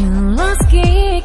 meski